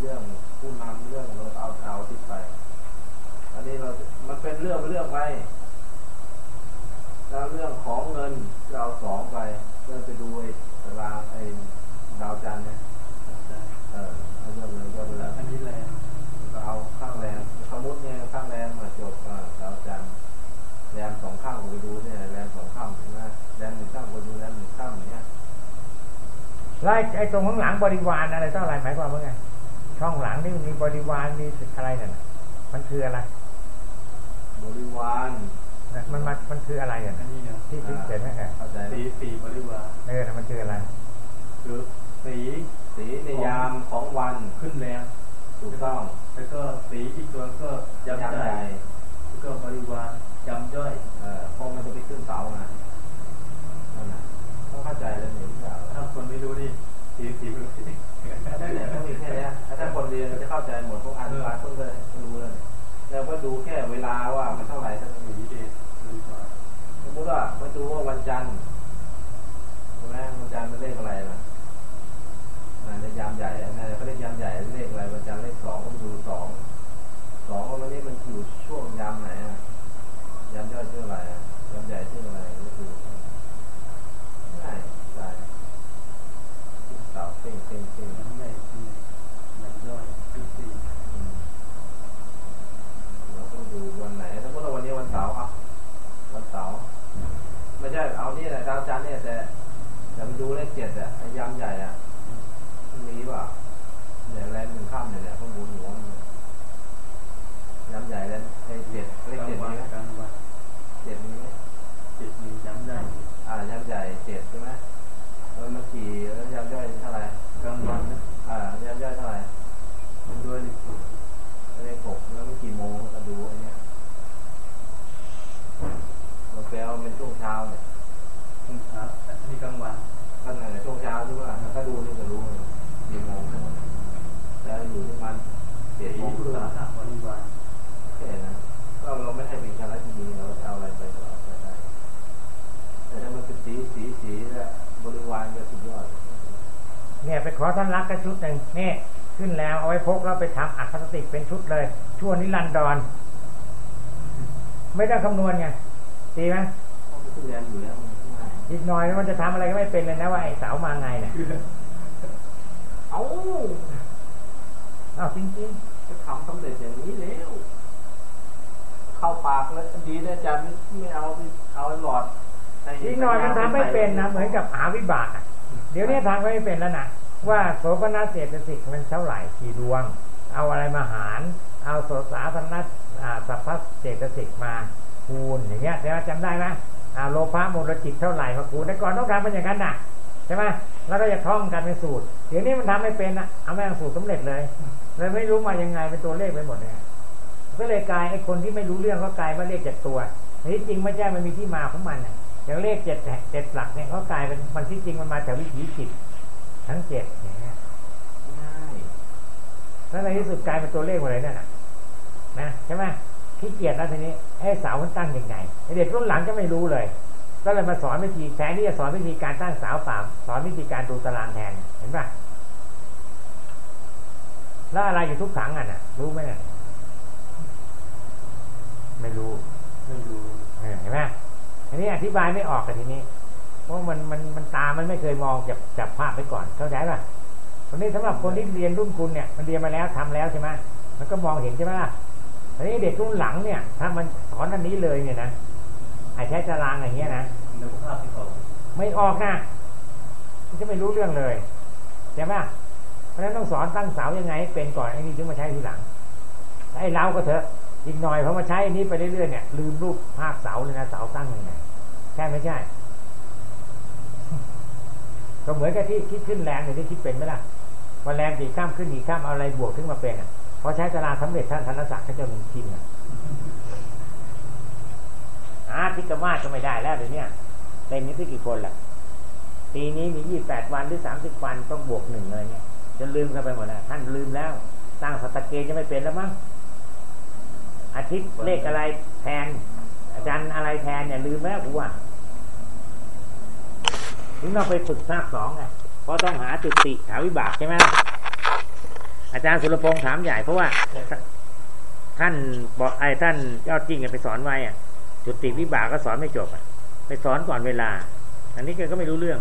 เรื่องผู้นำเรื่องเราเอาเอาที่ไป อันนี้เรา มันเป็นเรื่องเรื่องไปแล้วเรื่องของเงินเราสองไปเรื่องไปดูไอ้ราไอ้ดาวจันทร์เนี่ยเออเรื่องเงินก็ไปแล้วอันนี้แรงก็เอาข้างแรงสมมติเนี่ยข้างแรงมาจบดาวจันทร์แรงสองข้างไปดูเนี่ยแรงสองข้างถึงไหมแรงหนึ่งข้างไปดูแรงหนึ่งข้างอย่างเงี้ยไล่ไอ้ตรงข้างหลังบริวารอะไรต่ออะไรหมายความว่าไง ช่องหลังนี่มันมีบริวารมีอะไรเนี่ยนะมันคืออะไร บริวารนะมันมันมันคืออะไรอะอันนี้เนาะที่ที่เขียนนั่นแหละเข้าใจไหมสีสีบริวารเออมันคืออะไร คือสี สีในยามของวัน ขึ้นแรง ถูกต้อง แล้วก็สีอีกตัวก็ยำ ยาม ให ให ญ่ ญ่ แล้วก็บริวารยำย่อย เออเพราะมันจะไปขึ้นเสาไงนั่นน่ะต้องเข้าใจแล้วเนี่ยที่เรา ถ้าคนไม่รู้นี่สีสีบริวาร นั่นแหละต้องมีแค่เนี้ยถ้าคนเรียนจะเข้าใจหมดพวกอ่านปาต้นเลยรู้แล้วเนี่ยแล้วก็ดูแค่เวลาว่ามันเท่าไหร่เท่านั้นสีเดชบริวารสมมติว่ามาดูว่าวันจันทร์ใช่ไหมวันจันทร์มันเลขอะไรนะในยามใหญ่นะเขาเรียกยามใหญ่เลขอะไรวันจันทร์เลขสองก็ดูสองสองวันนี้มันอยู่ช่วงยามไหนอะยามย่อยชื่ออะไรอะยามใหญ่ชื่ออะไรก็คือง่ายใช่เสาเป่งเป่งเป่ง ยำใหญ่สียำย่อยคือสี อืมเราต้องดูวันไหนสมมติว่าวันนี้วันเสาร์อะวันเสาร์ไม่ใช่เอานี่แหละดาวจันทร์เนี่ยแต่แต่มันดู เลขเจ็ดอะไอ้ยามใหญ่อะมันมีเปล่าเนี่ยแรงหนึ่งข้ามเนี่ยเนี่ยข้างบนหัวมันเนี่ยยามใหญ่แล้วไอ้เจ็ดเลขกลางเจ็ดวัมีนไหมกลางวันเจ็ดมีไหมจิตมียำใหญ่อ่ายามใหญ่เจ็ดใช่ไหมแล้วมันกี่แล้วยามย่อยเท่าไหร่ กลางวันนะ อ่ายามย่อยเท่าไหร่ มันด้วยลิขิต เลขหกแล้วมันกี่โมงก็ดูไอ้เนี้ยมันแปลว่าเป็นช่วงเช้าเนี่ย ช่วงเช้าอันนี้กลางวัน ก็ไหน ช่วงเช้าใช่ไหมล่ะถ้าดูนี่จะรู้เลยกี่โมงใช่ไหมแล้วอยู่ที่มันเจ็ดสีโมงครึ่งสาหะบริวารแค่นั้นก็เราไม่ให้เป็นการละทีนี้เราจะเอาอะไรไปก็เอาไปได้ แต่ถ้ามันเป็นสีสีสีแล้วบริวารก็สุดยอด เนี่ยไปขอท่านรักกันชุดหนึ่งนี่ขึ้นแล้วเอาไว้พกแล้วไปทำอัดพลาสติกเป็นชุดเลย ชั่วนิรันดร ไม่ได้คำนวณไงดีไหมเพราะมันขึ้นแรงอยู่แล้วง่าย อีกหน่อยมันจะทำอะไรก็ไม่เป็นเลยนะว่าไอ้เสามาไงเนี่ยเอ้าอ้าวจริงจะทำสำเร็จอย่างนี้แล้วเข้าปากแล้วดีนะอาจารย์ไม่เอาเอาหลอดใส่ๆอีกหน่อยมันทำไม่เป็นนะเหมือนกับหาวิบากอะเดี๋ยวนี้ทำก็ไม่เป็นแล้วนะว่าโสภณเศรษฐสิกมันเท่าไหร่กี่ดวง เอาอะไรมาหาร เอาโสสาธนอ่าสัพพะเศรษฐสิกมาคูณอย่างเงี้ยเดี๋ยวจำได้ไหม อ่าโลภะมูลจิตเท่าไหร่มาคูณแต่ก่อนต้องทำเป็นอย่างนั้นน่ะใช่ไหมแล้วก็จะท่องกันเป็นสูตรเดี๋ยวนี้มันทำไม่เป็นนะเอาไม่ทำสูตรสำเร็จเลยเลยไม่รู้มายังไงเป็นตัวเลขไปหมดเลยก็เลยกลายไอ้คนที่ไม่รู้เรื่องก็กลายว่าเลขเจ็ดตัวแต่ที่จริงไม่ใช่มันมีที่มาของมันน่ะอย่างเลขเจ็ดเจ็ดหลักเนี่ยเขากลายเป็นมันที่จริงมันมาจากวิถีจิตทั้งเจ็ดอย่างเงี้ยง่ายแล้วในที่สุดกลายเป็นตัวเลขหมดเลยนั่นน่ะนะใช่ไหม ขี้เกียจแล้วทีนี้ไอ้เสามันตั้งยังไงไอ้เด็กรุ่นหลังก็ไม่รู้เลย ก็เลยมาสอนวิธีแทนที่จะสอนวิธีการตั้งเสาเปล่าสอนวิธีการดูตารางแทนเห็นป่ะแล้วอะไรอยู่ทุกขังอะน่ะ รู้ไหมน่ะไม่รู้ไม่รู้เออเห็นไหมอันนี้อธิบายไม่ออกกันทีนี้เพราะมันมันมันตามันไม่เคยมองจับจับภาพไปก่อนเข้าใจป่ะคนนี้สำหรับคนที่เรียนรุ่นคุณเนี่ย มันเรียนมาแล้วทำแล้วใช่ไหมมันก็มองเห็นใช่ไหมล่ะ อันนี้เด็กรุ่นหลังเนี่ย ถ้ามันสอนอันนี้เลยเนี่ยนะไอ้ใช้ตารางอย่างเงี้ยนะนึกภาพที่ออกไม่ออกนะมันจะไม่รู้เรื่องเลยใช่ไหมเพราะฉะนั้นต้องสอนตั้งเสายังไงให้เป็นก่อนไอ้นี่ถึงมาใช้ทีหลังไอ้เราก็เถอะอีกหน่อยพอมาใช้อันนี้ไปเรื่อยๆเนี่ยลืมรูปภาพเสาเลยนะเสาตั้งยังไงใช่ไม่ใช่ก็เหมือนกับที่คิดขึ้นแรงเนี่ยที่คิดเป็นไหมล่ะพอแรงกี่ข้ามขึ้นกี่ข้ามเอาอะไรบวกขึ้นมาเป็นอะ พอใช้ตารางสำเร็จท่านธนศักดิ์ก็จะมีชินอะอาทิกมาศก็ไม่ได้แล้วเดี๋ยวนี้เต็มนี้ที่กี่คนล่ะปีนี้มียี่แปดวันหรือสามสิบวันต้องบวกหนึ่งอะไรเงี้ยจนลืมกันไปหมดแล้วท่านลืมแล้วตั้งสตะเกณฑ์จะไม่เป็นแล้วมั้งอาทิตย์เลขอะไรแทน อาจารย์อะไรแทนเนี่ยลืมแล้วกูว่าถึงเราไปฝึกภาคสองไงเพราะต้องหาจุติหาวิบากใช่ไหมล่ะ อาจารย์สุรพงษ์ถามใหญ่เพราะว่า ท่านบอกไอ้ท่านยอดจริงไปสอนไว้อะจุติวิบากก็สอนไม่จบอะ ไปสอนก่อนเวลา อันนี้แกก็ไม่รู้เรื่อง